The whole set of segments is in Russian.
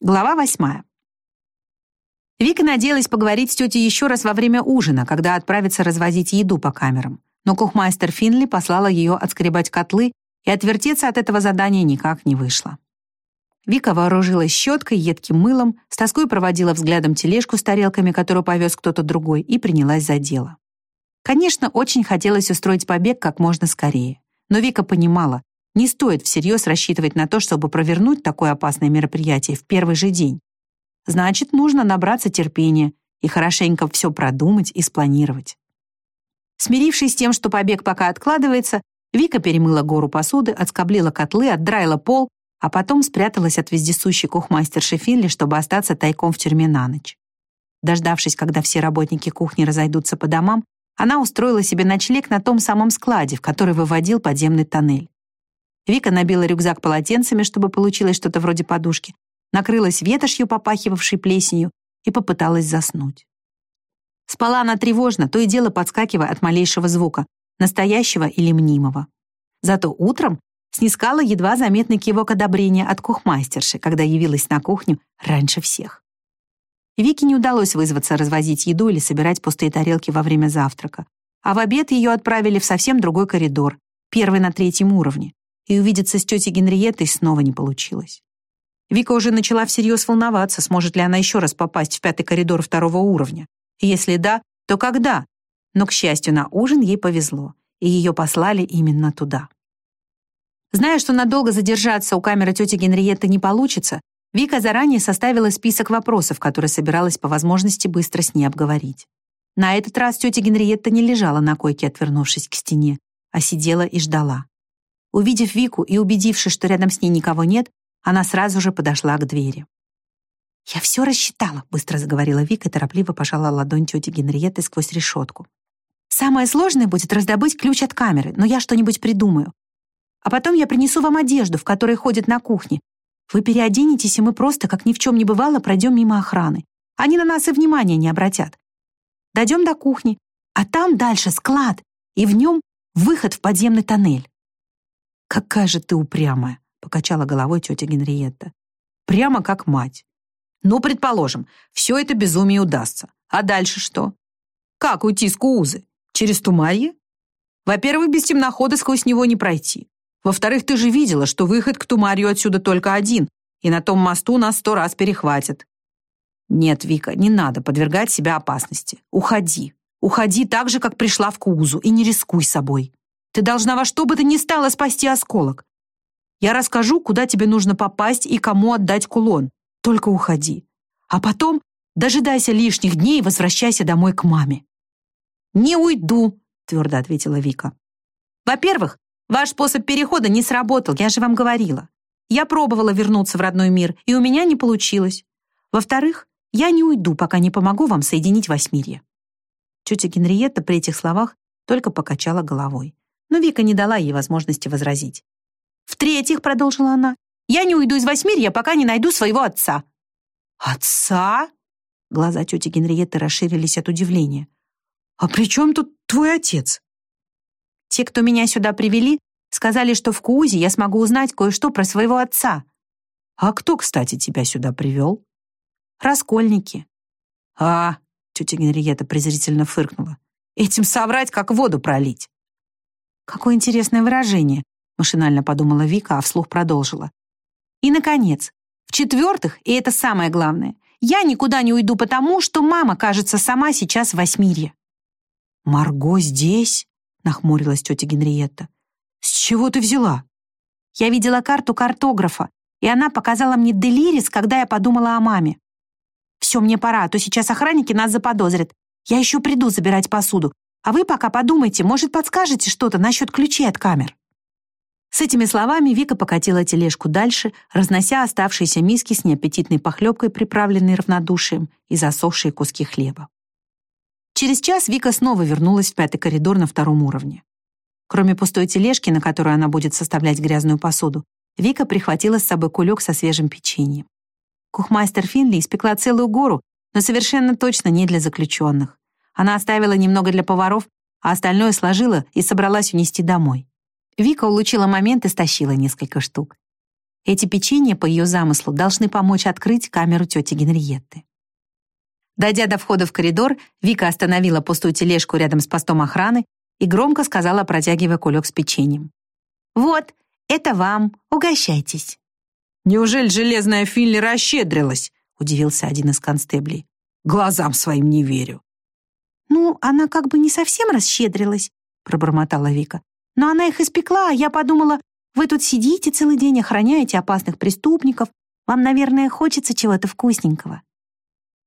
Глава восьмая. Вика надеялась поговорить с тетей еще раз во время ужина, когда отправится развозить еду по камерам. Но кухмастер Финли послала ее отскребать котлы, и отвертеться от этого задания никак не вышло. Вика вооружилась щеткой, едким мылом, с тоской проводила взглядом тележку с тарелками, которую повез кто-то другой, и принялась за дело. Конечно, очень хотелось устроить побег как можно скорее. Но Вика понимала, не стоит всерьез рассчитывать на то, чтобы провернуть такое опасное мероприятие в первый же день. Значит, нужно набраться терпения и хорошенько все продумать и спланировать. Смирившись с тем, что побег пока откладывается, Вика перемыла гору посуды, отскоблила котлы, отдраила пол, а потом спряталась от вездесущей кухмастерши Финли, чтобы остаться тайком в тюрьме на ночь. Дождавшись, когда все работники кухни разойдутся по домам, она устроила себе ночлег на том самом складе, в который выводил подземный тоннель. Вика набила рюкзак полотенцами, чтобы получилось что-то вроде подушки, накрылась ветошью, попахивавшей плесенью, и попыталась заснуть. Спала она тревожно, то и дело подскакивая от малейшего звука, настоящего или мнимого. Зато утром снискала едва заметный кивок одобрения от кухмастерши, когда явилась на кухню раньше всех. Вике не удалось вызваться развозить еду или собирать пустые тарелки во время завтрака, а в обед ее отправили в совсем другой коридор, первый на третьем уровне и увидеться с тетей Генриеттой снова не получилось. Вика уже начала всерьез волноваться, сможет ли она еще раз попасть в пятый коридор второго уровня. Если да, то когда? Но, к счастью, на ужин ей повезло, и ее послали именно туда. Зная, что надолго задержаться у камеры тети Генриетты не получится, Вика заранее составила список вопросов, которые собиралась по возможности быстро с ней обговорить. На этот раз тетя Генриетта не лежала на койке, отвернувшись к стене, а сидела и ждала. Увидев Вику и убедившись, что рядом с ней никого нет, она сразу же подошла к двери. «Я все рассчитала», — быстро заговорила Вика и торопливо пожала ладонь тети Генриетты сквозь решетку. «Самое сложное будет раздобыть ключ от камеры, но я что-нибудь придумаю. А потом я принесу вам одежду, в которой ходят на кухне. Вы переоденетесь, и мы просто, как ни в чем не бывало, пройдем мимо охраны. Они на нас и внимания не обратят. Дойдем до кухни, а там дальше склад, и в нем выход в подземный тоннель. «Какая же ты упрямая!» — покачала головой тетя Генриетта. «Прямо как мать. Ну, предположим, все это безумие удастся. А дальше что? Как уйти с Куузы? Через Тумарье? Во-первых, без темнохода сквозь него не пройти. Во-вторых, ты же видела, что выход к Тумарью отсюда только один, и на том мосту нас сто раз перехватят. Нет, Вика, не надо подвергать себя опасности. Уходи. Уходи так же, как пришла в Куузу, и не рискуй собой. Ты должна во что бы то ни стало спасти осколок. Я расскажу, куда тебе нужно попасть и кому отдать кулон. Только уходи. А потом дожидайся лишних дней и возвращайся домой к маме». «Не уйду», — твердо ответила Вика. «Во-первых, ваш способ перехода не сработал, я же вам говорила. Я пробовала вернуться в родной мир, и у меня не получилось. Во-вторых, я не уйду, пока не помогу вам соединить Восьмирье». Тетя Генриетта при этих словах только покачала головой но Вика не дала ей возможности возразить. «В-третьих», — продолжила она, «я не уйду из Восьмирья, пока не найду своего отца». «Отца?» Глаза тети Генриетты расширились от удивления. «А при чем тут твой отец?» «Те, кто меня сюда привели, сказали, что в Куузе я смогу узнать кое-что про своего отца». «А кто, кстати, тебя сюда привел?» «Раскольники». «А, тетя Генриетта презрительно фыркнула. «Этим соврать, как воду пролить». Какое интересное выражение, машинально подумала Вика, а вслух продолжила. И, наконец, в-четвертых, и это самое главное, я никуда не уйду потому, что мама, кажется, сама сейчас в Восьмирье. «Марго здесь?» — нахмурилась тетя Генриетта. «С чего ты взяла?» Я видела карту картографа, и она показала мне Делирис, когда я подумала о маме. «Все, мне пора, а то сейчас охранники нас заподозрят. Я еще приду забирать посуду. А вы пока подумайте, может, подскажете что-то насчет ключей от камер?» С этими словами Вика покатила тележку дальше, разнося оставшиеся миски с неаппетитной похлебкой, приправленной равнодушием, и засохшие куски хлеба. Через час Вика снова вернулась в пятый коридор на втором уровне. Кроме пустой тележки, на которой она будет составлять грязную посуду, Вика прихватила с собой кулек со свежим печеньем. Кухмастер Финли испекла целую гору, но совершенно точно не для заключенных. Она оставила немного для поваров, а остальное сложила и собралась унести домой. Вика улучила момент и стащила несколько штук. Эти печенья, по ее замыслу, должны помочь открыть камеру тети Генриетты. Дойдя до входа в коридор, Вика остановила пустую тележку рядом с постом охраны и громко сказала, протягивая кулек с печеньем. «Вот, это вам, угощайтесь». «Неужели железная Финли расщедрилась?» — удивился один из констеблей. «Глазам своим не верю». «Ну, она как бы не совсем расщедрилась», — пробормотала Вика. «Но она их испекла, а я подумала, вы тут сидите целый день, охраняете опасных преступников. Вам, наверное, хочется чего-то вкусненького».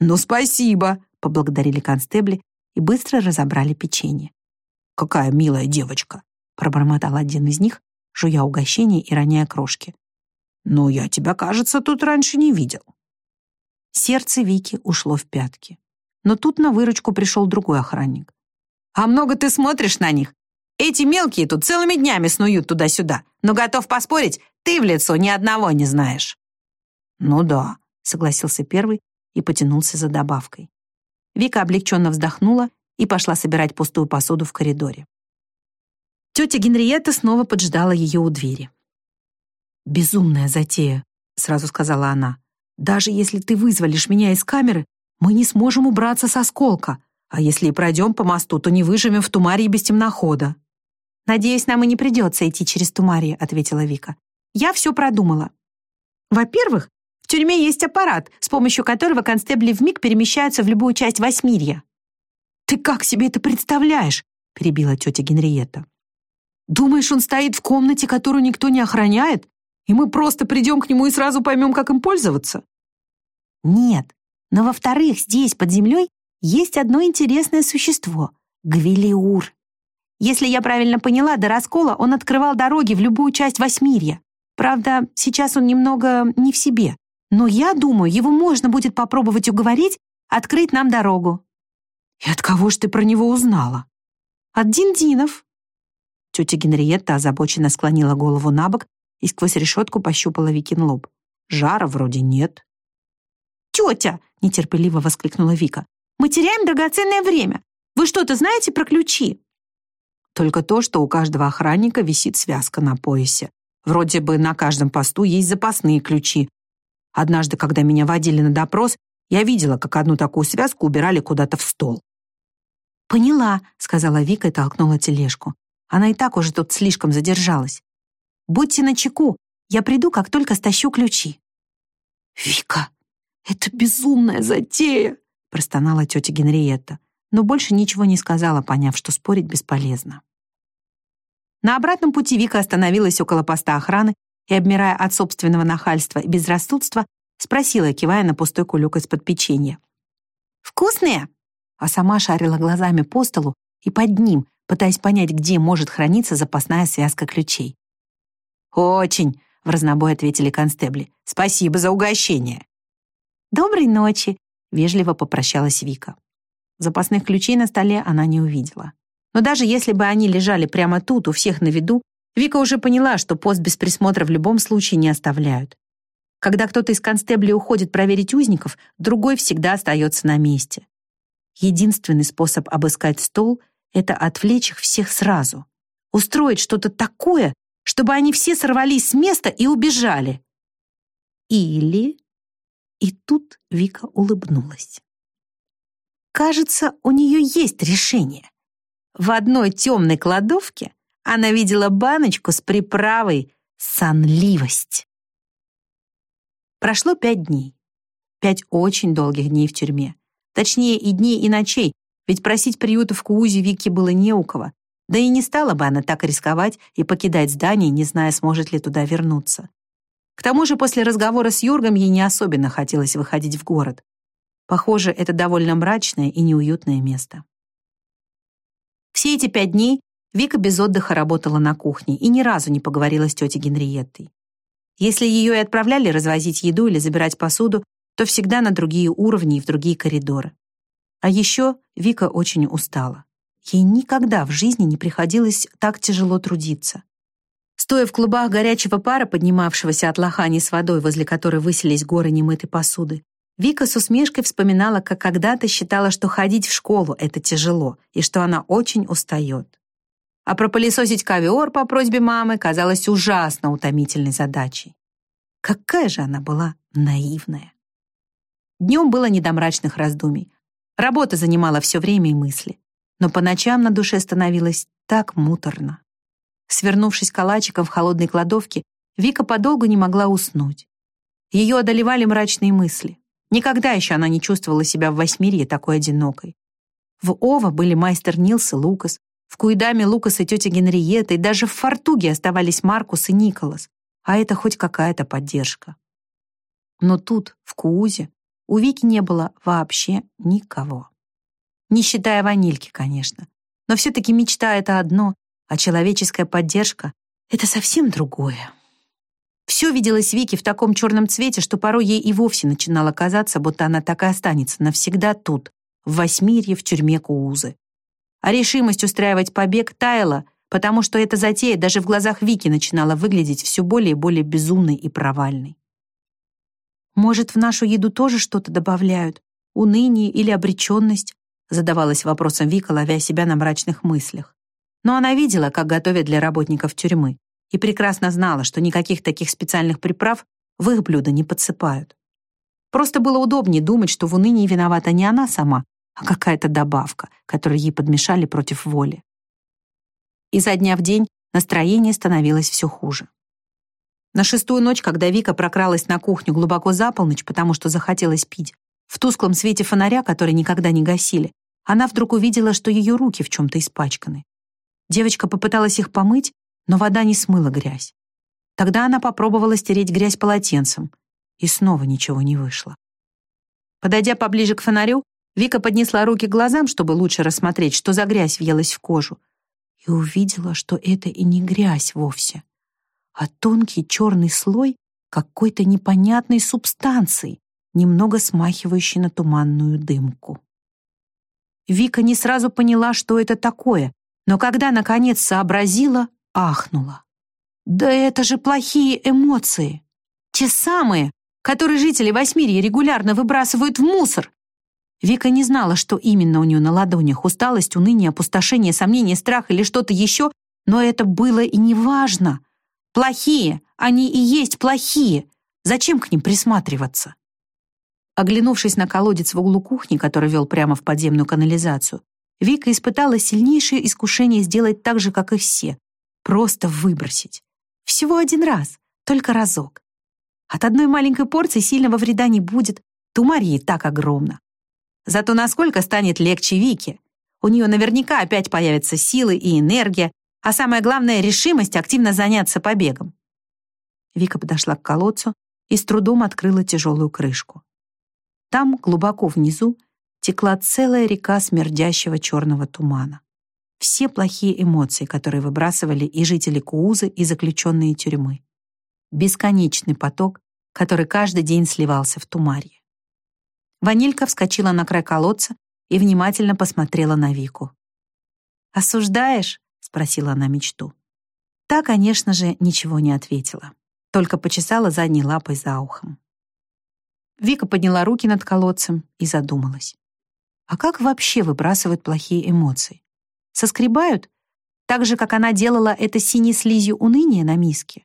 «Ну, спасибо», — поблагодарили констебли и быстро разобрали печенье. «Какая милая девочка», — пробормотал один из них, жуя угощение и роняя крошки. «Но я тебя, кажется, тут раньше не видел». Сердце Вики ушло в пятки. Но тут на выручку пришел другой охранник. «А много ты смотришь на них? Эти мелкие тут целыми днями снуют туда-сюда, но готов поспорить, ты в лицо ни одного не знаешь». «Ну да», — согласился первый и потянулся за добавкой. Вика облегченно вздохнула и пошла собирать пустую посуду в коридоре. Тетя Генриетта снова поджидала ее у двери. «Безумная затея», — сразу сказала она. «Даже если ты вызволишь меня из камеры, мы не сможем убраться с осколка, а если и пройдем по мосту, то не выживем в Тумарии без темнохода». «Надеюсь, нам и не придется идти через Тумарии», — ответила Вика. «Я все продумала. Во-первых, в тюрьме есть аппарат, с помощью которого констебли вмиг перемещаются в любую часть Восьмирья». «Ты как себе это представляешь?» — перебила тетя Генриетта. «Думаешь, он стоит в комнате, которую никто не охраняет, и мы просто придем к нему и сразу поймем, как им пользоваться?» «Нет, но во-вторых, здесь, под землей, есть одно интересное существо — Гвелиур. Если я правильно поняла, до раскола он открывал дороги в любую часть Восьмирья. Правда, сейчас он немного не в себе. Но я думаю, его можно будет попробовать уговорить открыть нам дорогу». «И от кого ж ты про него узнала?» «От Диндинов». Тетя Генриетта озабоченно склонила голову на бок и сквозь решетку пощупала Викин лоб. Жара вроде нет. «Тетя!» — нетерпеливо воскликнула Вика. «Мы теряем драгоценное время. Вы что-то знаете про ключи?» Только то, что у каждого охранника висит связка на поясе. Вроде бы на каждом посту есть запасные ключи. Однажды, когда меня водили на допрос, я видела, как одну такую связку убирали куда-то в стол. «Поняла», — сказала Вика и толкнула тележку. Она и так уже тут слишком задержалась. «Будьте начеку, я приду, как только стащу ключи». «Вика, это безумная затея!» — простонала тетя Генриетта, но больше ничего не сказала, поняв, что спорить бесполезно. На обратном пути Вика остановилась около поста охраны и, обмирая от собственного нахальства и безрассудства, спросила, кивая на пустой кулек из-под печенья. «Вкусные?» А сама шарила глазами по столу и под ним, пытаясь понять, где может храниться запасная связка ключей. «Очень!» — в разнобой ответили констебли. «Спасибо за угощение!» «Доброй ночи!» — вежливо попрощалась Вика. Запасных ключей на столе она не увидела. Но даже если бы они лежали прямо тут, у всех на виду, Вика уже поняла, что пост без присмотра в любом случае не оставляют. Когда кто-то из констеблей уходит проверить узников, другой всегда остается на месте. Единственный способ обыскать стол — это отвлечь их всех сразу. Устроить что-то такое, чтобы они все сорвались с места и убежали. Или... И тут Вика улыбнулась. Кажется, у нее есть решение. В одной темной кладовке она видела баночку с приправой «Сонливость». Прошло пять дней. Пять очень долгих дней в тюрьме. Точнее, и дней, и ночей, ведь просить приюта в Куузе Вике было не у кого. Да и не стала бы она так рисковать и покидать здание, не зная, сможет ли туда вернуться. К тому же после разговора с Юргом ей не особенно хотелось выходить в город. Похоже, это довольно мрачное и неуютное место. Все эти пять дней Вика без отдыха работала на кухне и ни разу не поговорила с тетей Генриеттой. Если ее и отправляли развозить еду или забирать посуду, то всегда на другие уровни и в другие коридоры. А еще Вика очень устала. Ей никогда в жизни не приходилось так тяжело трудиться. Стоя в клубах горячего пара, поднимавшегося от лохани с водой, возле которой высились горы немытой посуды, Вика с усмешкой вспоминала, как когда-то считала, что ходить в школу — это тяжело, и что она очень устает. А пропылесосить ковер по просьбе мамы казалось ужасно утомительной задачей. Какая же она была наивная. Днем было не до мрачных раздумий. Работа занимала все время и мысли. Но по ночам на душе становилось так муторно. Свернувшись калачиком в холодной кладовке, Вика подолгу не могла уснуть. Ее одолевали мрачные мысли. Никогда еще она не чувствовала себя в Восьмирье такой одинокой. В Ова были мастер Нилс и Лукас, в Куидаме Лукас и тетя Генриетта, и даже в Фортуге оставались Маркус и Николас. А это хоть какая-то поддержка. Но тут, в Куузе, у Вики не было вообще никого. Не считая ванильки, конечно. Но все-таки мечта — это одно, а человеческая поддержка — это совсем другое. Все виделось Вике в таком черном цвете, что порой ей и вовсе начинало казаться, будто она так и останется навсегда тут, в Восьмирье, в тюрьме Куузы. А решимость устраивать побег таяла, потому что эта затея даже в глазах Вики начинала выглядеть все более и более безумной и провальной. «Может, в нашу еду тоже что-то добавляют? Уныние или обреченность?» задавалась вопросом Вика, ловя себя на мрачных мыслях. Но она видела, как готовят для работников тюрьмы, и прекрасно знала, что никаких таких специальных приправ в их блюда не подсыпают. Просто было удобнее думать, что в унынии виновата не она сама, а какая-то добавка, которую ей подмешали против воли. И за дня в день настроение становилось все хуже. На шестую ночь, когда Вика прокралась на кухню глубоко за полночь, потому что захотелось пить, в тусклом свете фонаря, который никогда не гасили, она вдруг увидела, что ее руки в чем-то испачканы. Девочка попыталась их помыть, но вода не смыла грязь. Тогда она попробовала стереть грязь полотенцем, и снова ничего не вышло. Подойдя поближе к фонарю, Вика поднесла руки к глазам, чтобы лучше рассмотреть, что за грязь въелась в кожу, и увидела, что это и не грязь вовсе, а тонкий черный слой какой-то непонятной субстанции, немного смахивающей на туманную дымку. Вика не сразу поняла, что это такое, но когда наконец сообразила, ахнула. Да это же плохие эмоции. Те самые, которые жители Восьмирья регулярно выбрасывают в мусор. Вика не знала, что именно у нее на ладонях. Усталость, уныние, опустошение, сомнение, страх или что-то еще. Но это было и не важно. Плохие, они и есть плохие. Зачем к ним присматриваться? Оглянувшись на колодец в углу кухни, который вел прямо в подземную канализацию, Вика испытала сильнейшее искушение сделать так же, как и все, Просто выбросить. Всего один раз, только разок. От одной маленькой порции сильного вреда не будет, тумарья и так огромна. Зато насколько станет легче Вике. У нее наверняка опять появятся силы и энергия, а самое главное — решимость активно заняться побегом. Вика подошла к колодцу и с трудом открыла тяжелую крышку. Там, глубоко внизу, текла целая река смердящего черного тумана все плохие эмоции, которые выбрасывали и жители Куузы, и заключенные тюрьмы. Бесконечный поток, который каждый день сливался в Тумарье. Ванилька вскочила на край колодца и внимательно посмотрела на Вику. «Осуждаешь?» — спросила она мечту. Та, конечно же, ничего не ответила, только почесала задней лапой за ухом. Вика подняла руки над колодцем и задумалась. А как вообще выбрасывают плохие эмоции? Соскребают, так же, как она делала это синей слизью уныния на миске.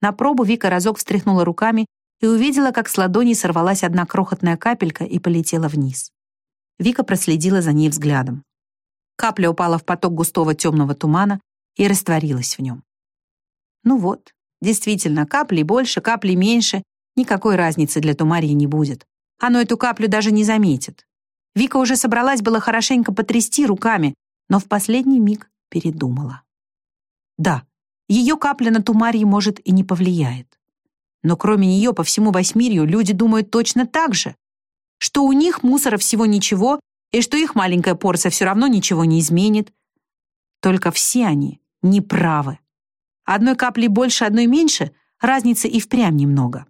На пробу Вика разок встряхнула руками и увидела, как с ладони сорвалась одна крохотная капелька и полетела вниз. Вика проследила за ней взглядом. Капля упала в поток густого темного тумана и растворилась в нем. Ну вот, действительно, капли больше, капли меньше, никакой разницы для Тумарии не будет. Оно эту каплю даже не заметит. Вика уже собралась было хорошенько потрясти руками, но в последний миг передумала. Да, ее капля на Тумарье, может, и не повлияет. Но кроме нее по всему Восьмирью люди думают точно так же, что у них мусора всего ничего, и что их маленькая порция все равно ничего не изменит. Только все они неправы. Одной капли больше, одной меньше, разницы и впрямь немного.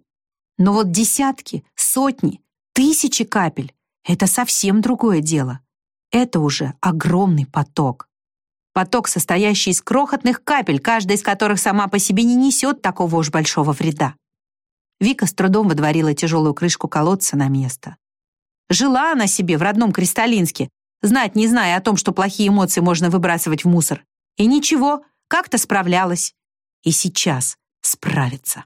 Но вот десятки, сотни, тысячи капель — это совсем другое дело. Это уже огромный поток. Поток, состоящий из крохотных капель, каждая из которых сама по себе не несет такого уж большого вреда. Вика с трудом водворила тяжелую крышку колодца на место. Жила она себе в родном Кристаллинске, знать не зная о том, что плохие эмоции можно выбрасывать в мусор. И ничего, как-то справлялась. И сейчас справится.